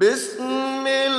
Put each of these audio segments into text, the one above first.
بسم الله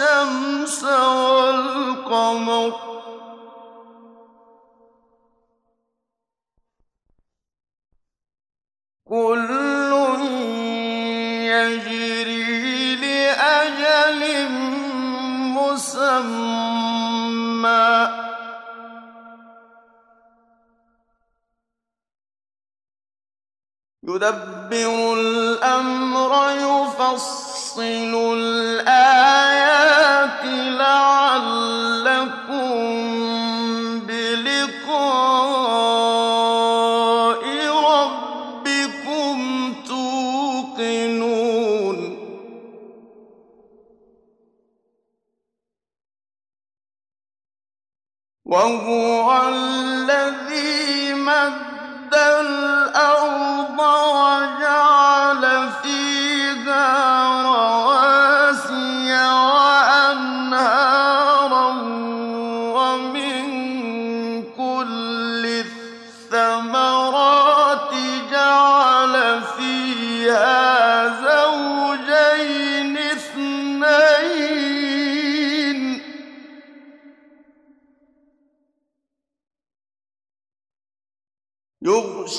والشمس والقمر. كل يجري لأجل مسمى. يدبر الأمر يفصل الآية.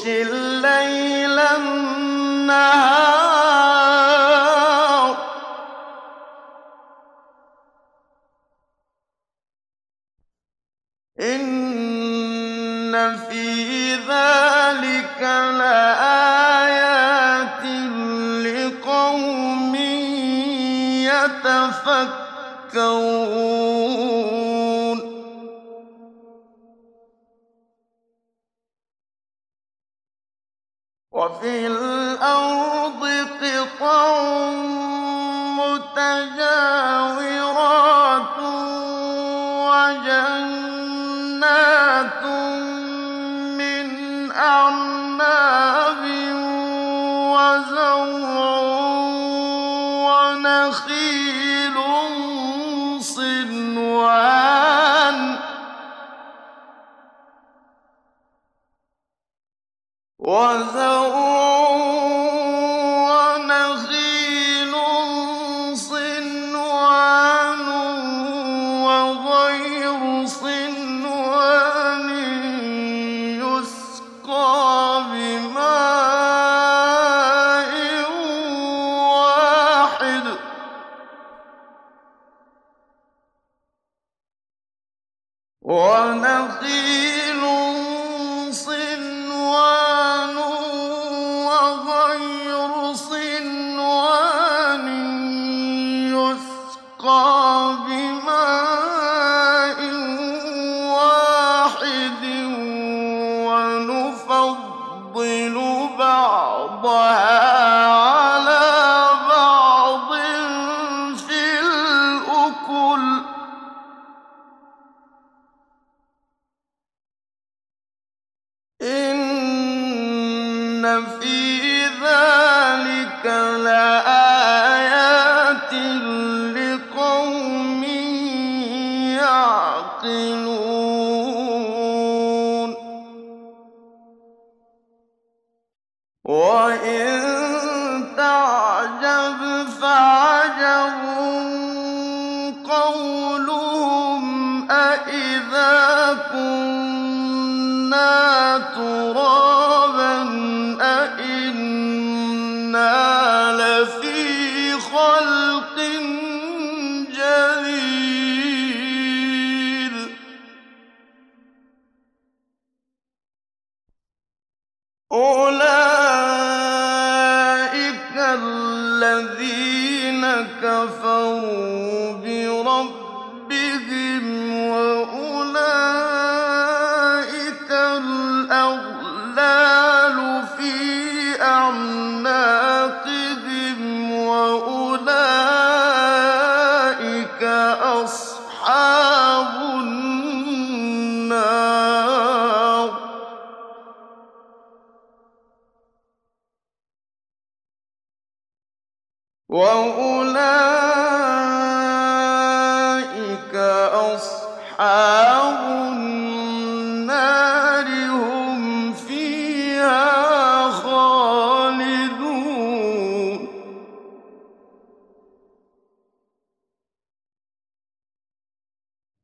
chill وإن تعجب قولهم أإذا كنا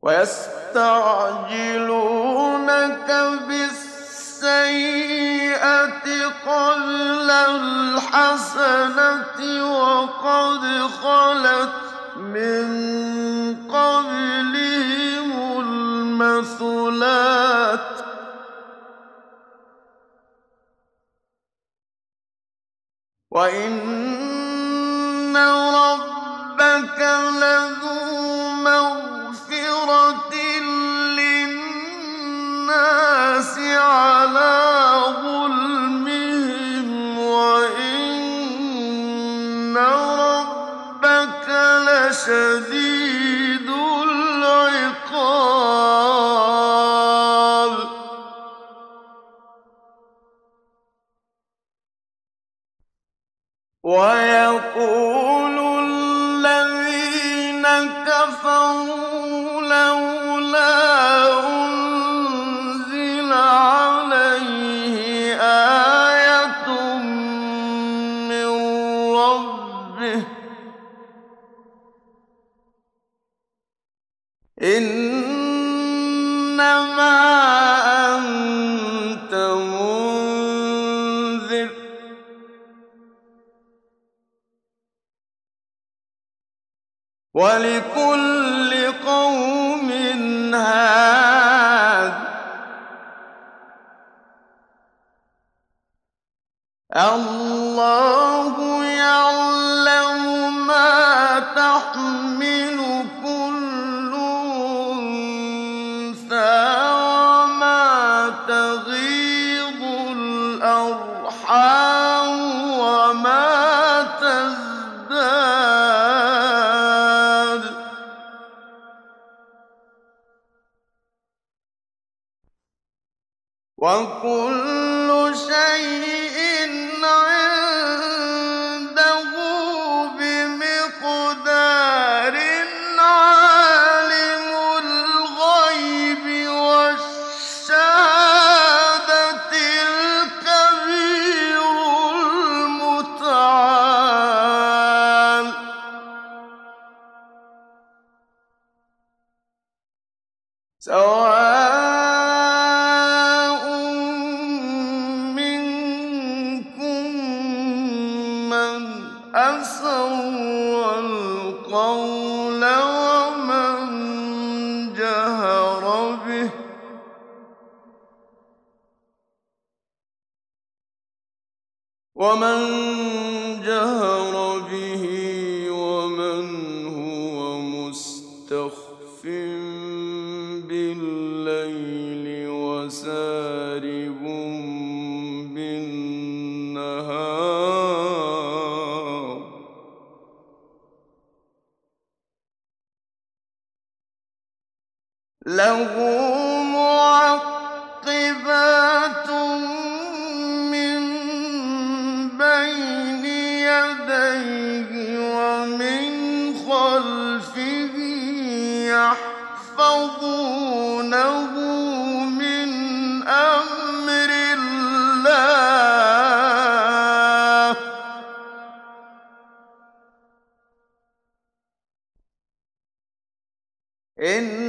ويستعجلونك بالسيئة قبل الحسنة وقد خلت من قبلهم المثلات وإن ربك لذو إنما أنت منذر. ولكل قوم هاد. الله إن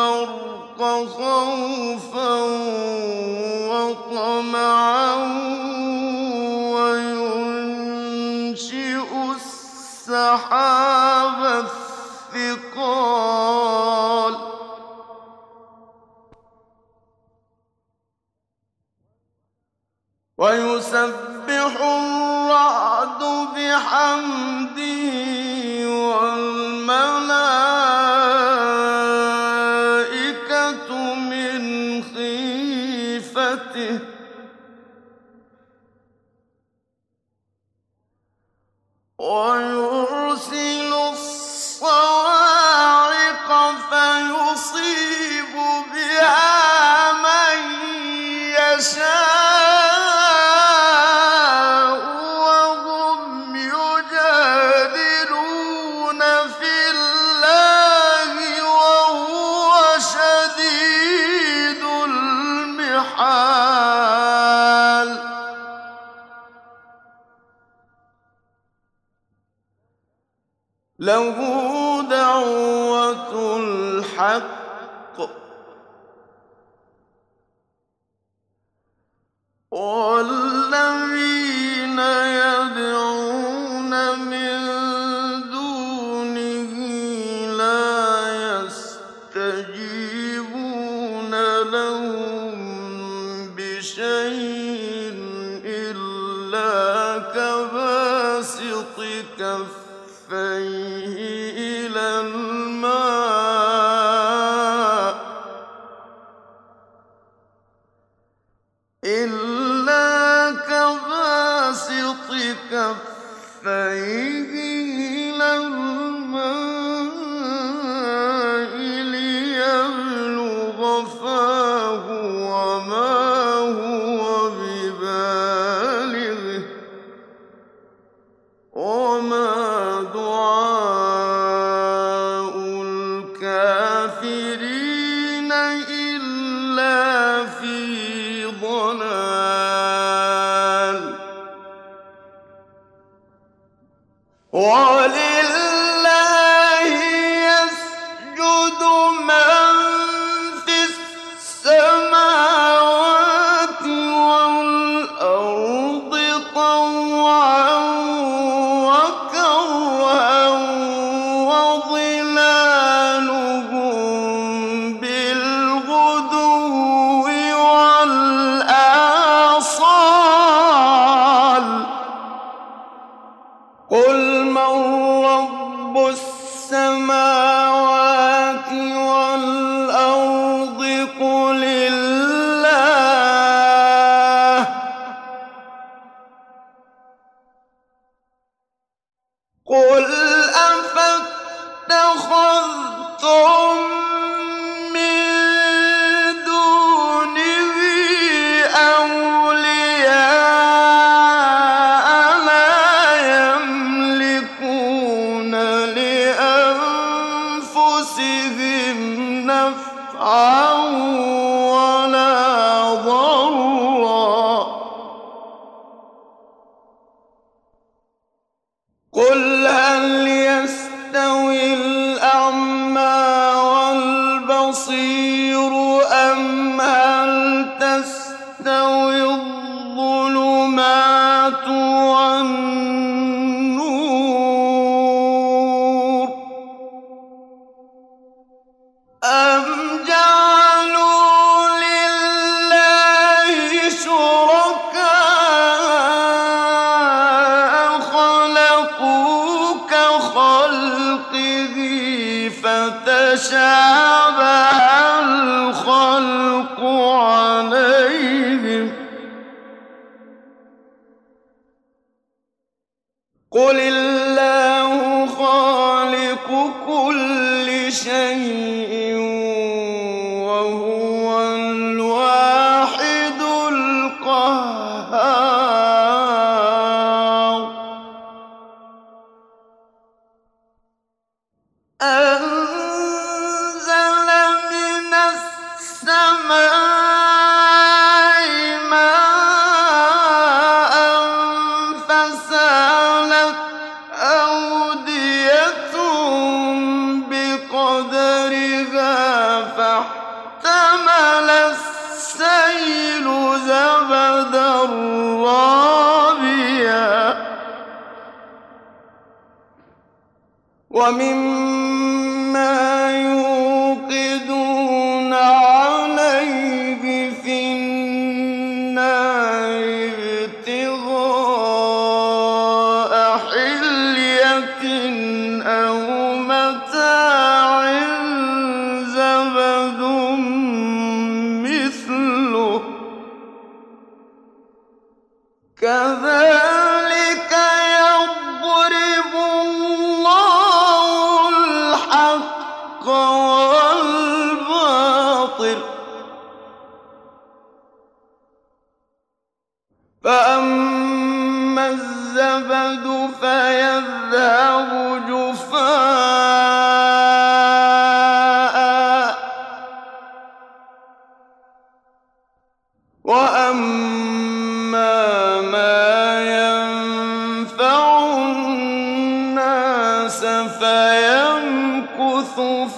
البرق خوفا وطمعا وينشئ السحاب الثقال ويسبح الرعد بحمده الحق. والذي يَأْخُذُ مَا بصير مقدرها فاحتمل السيل زبدا رابيا.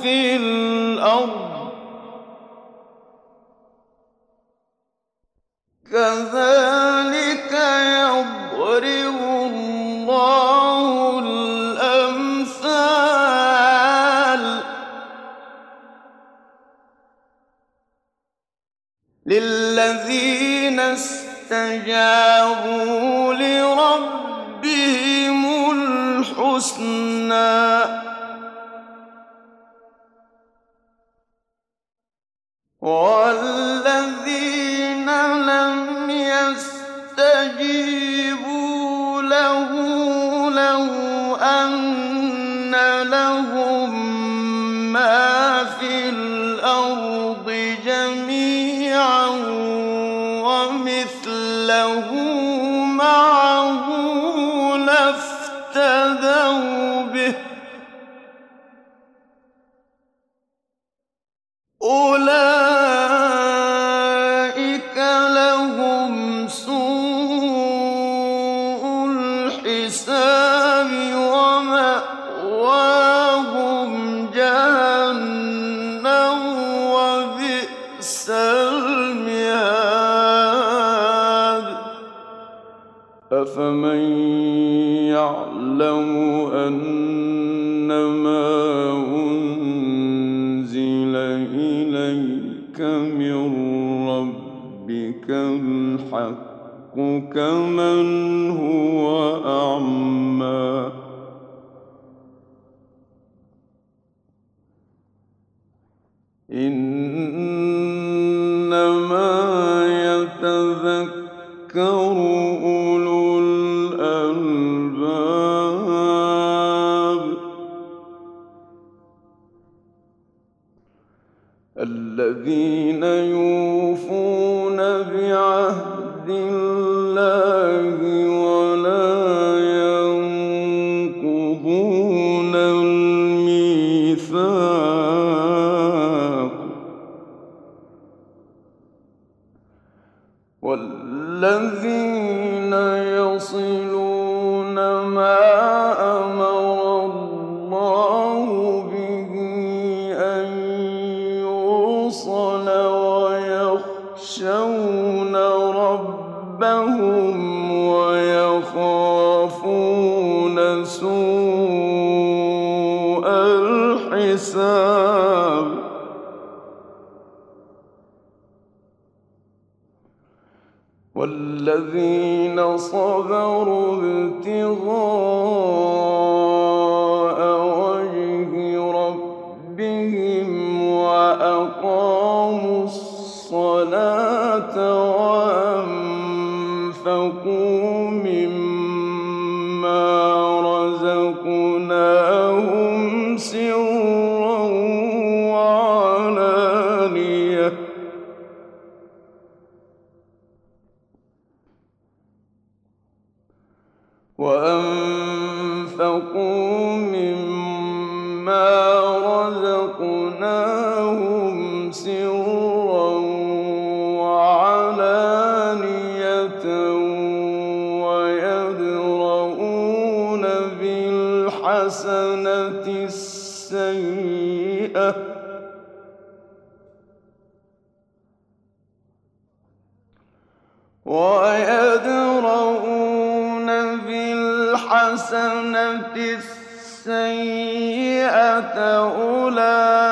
في الأرض كذلك يضرب الله الأمثال للذين استجابوا أفمن حساب والذين صبروا ابتغاء وجه ربهم وأقاموا الصلاة وأنفقوا السيئة. ويدرؤون بالحسنة السيئة أولئك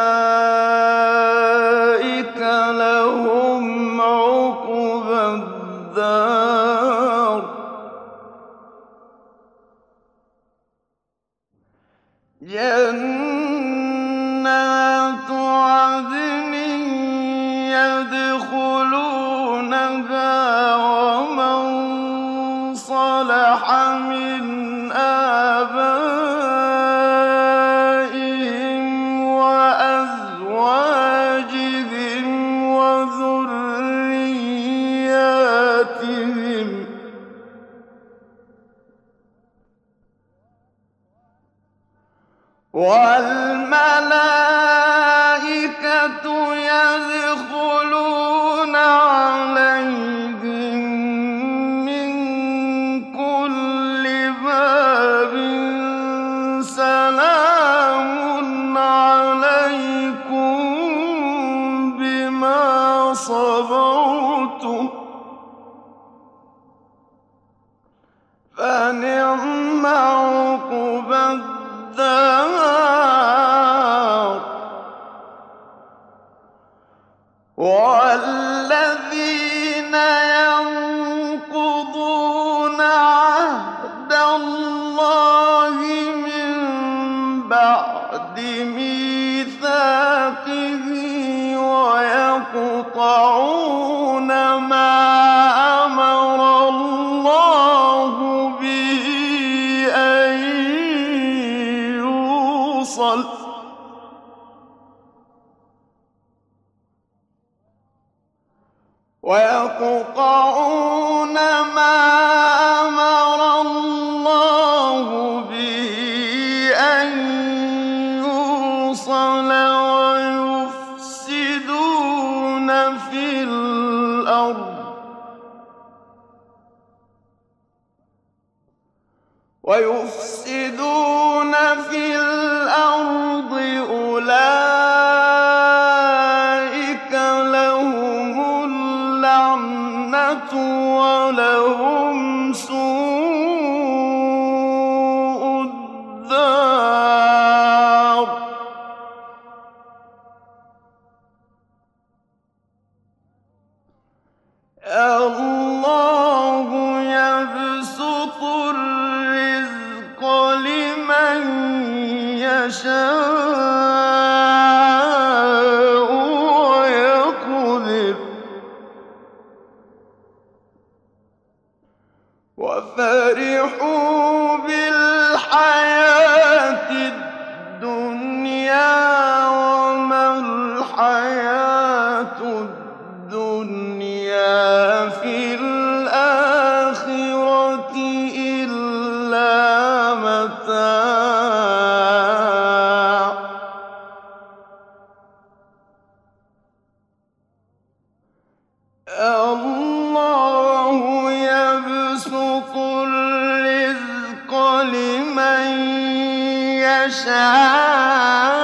يشاء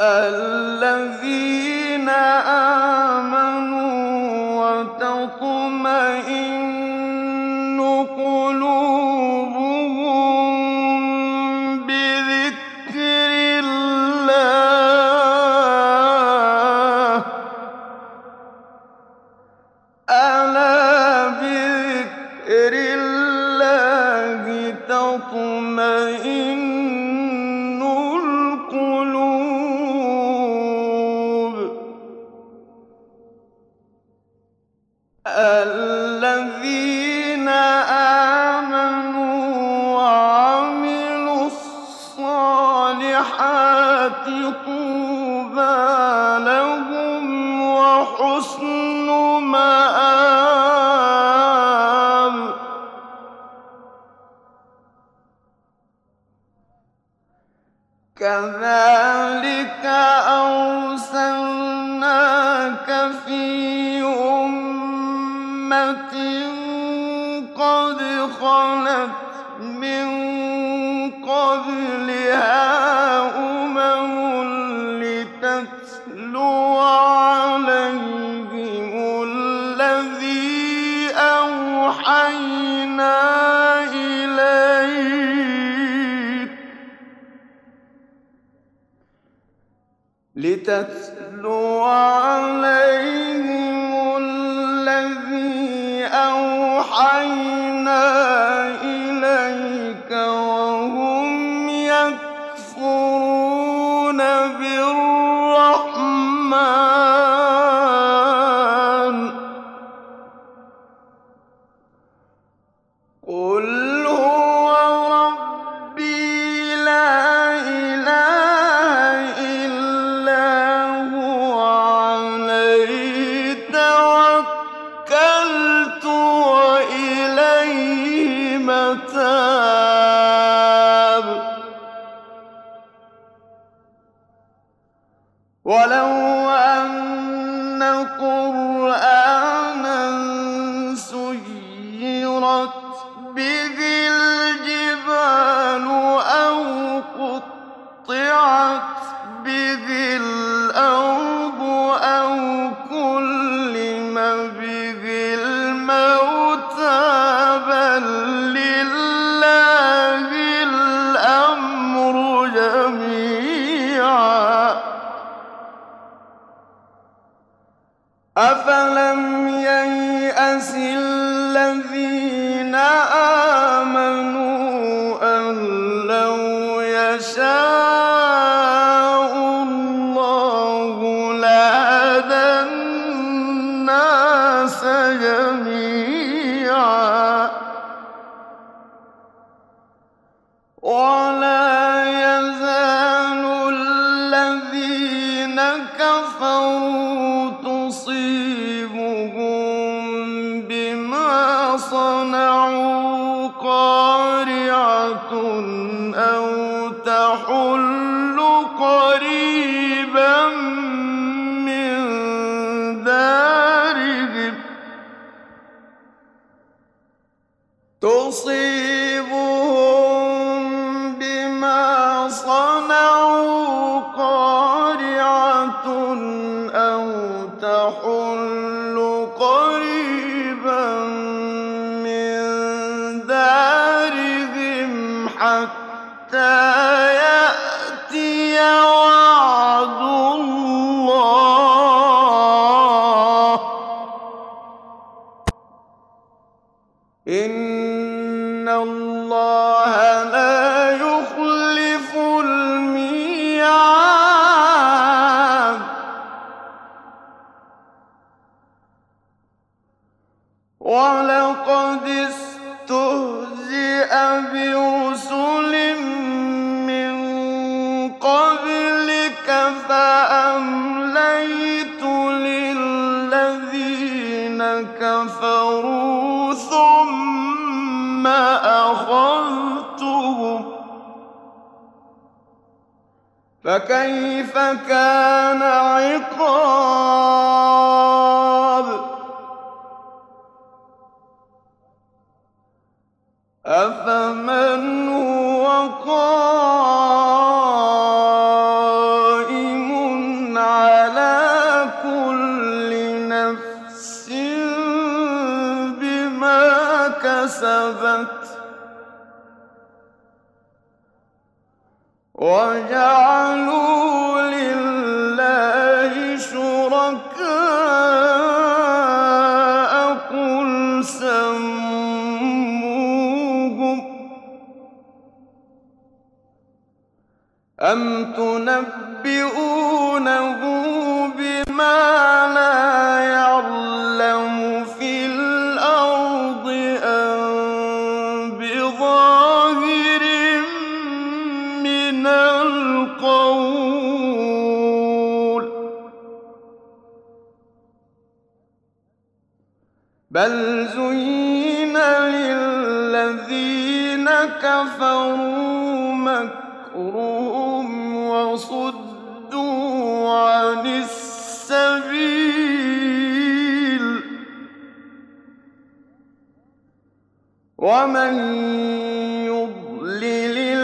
الَّذِينَ بِهِ تُصِيبُهُم فكيف كان عقاب؟ أفمن هو ومن يضلل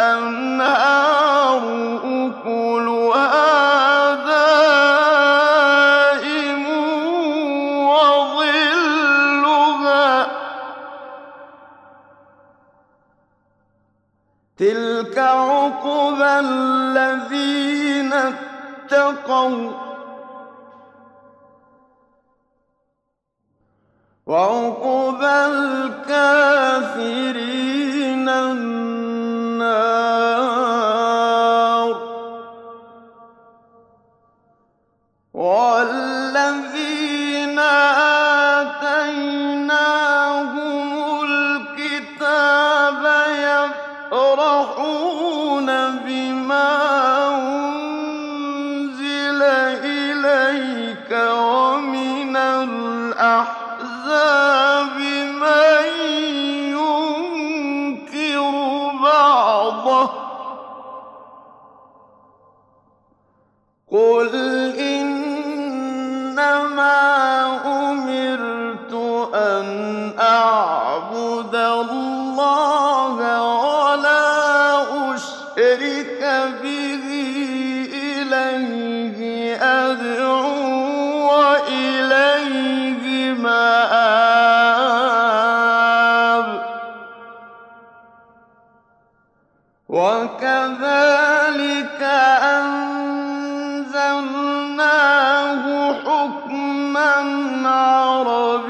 الأنهار أكلها دائم وظلها. تلك عقبى الذين اتقوا. وعقبى الكافرين وكذلك أنزلناه حكما عربيا.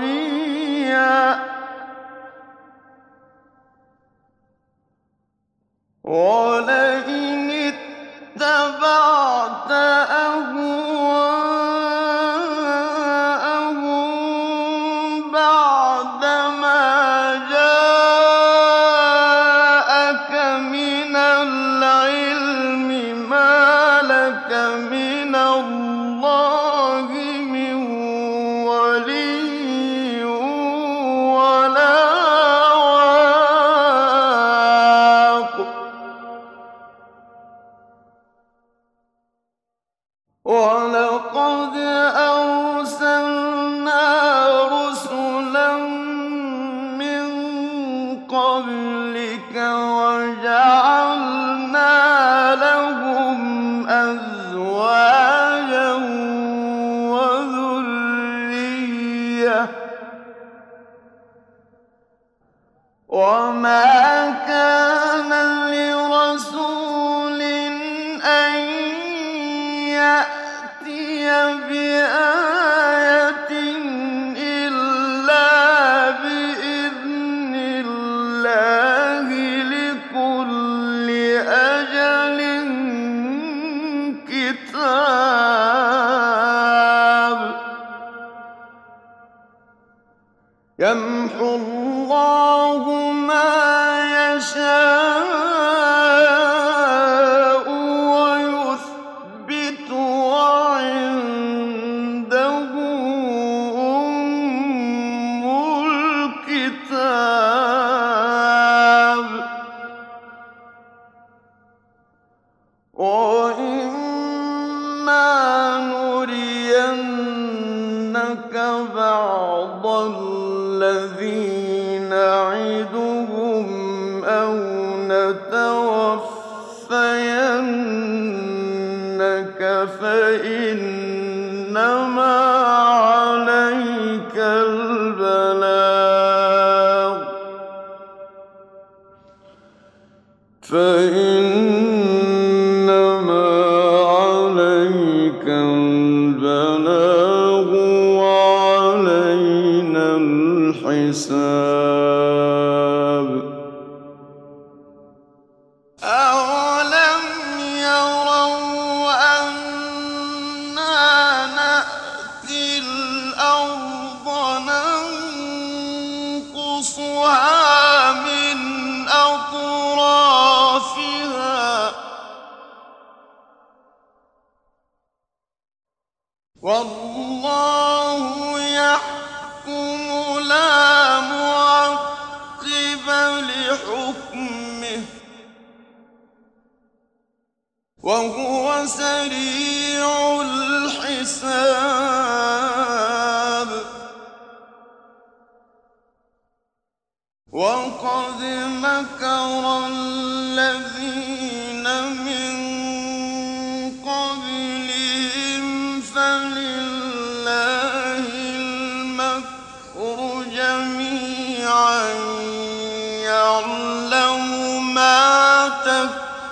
فإنما عليك البلاغ وعلينا الحساب.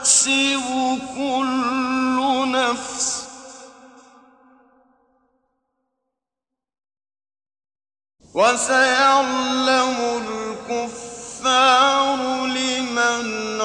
تكسب كل نفس. وسيعلم الكفار لمن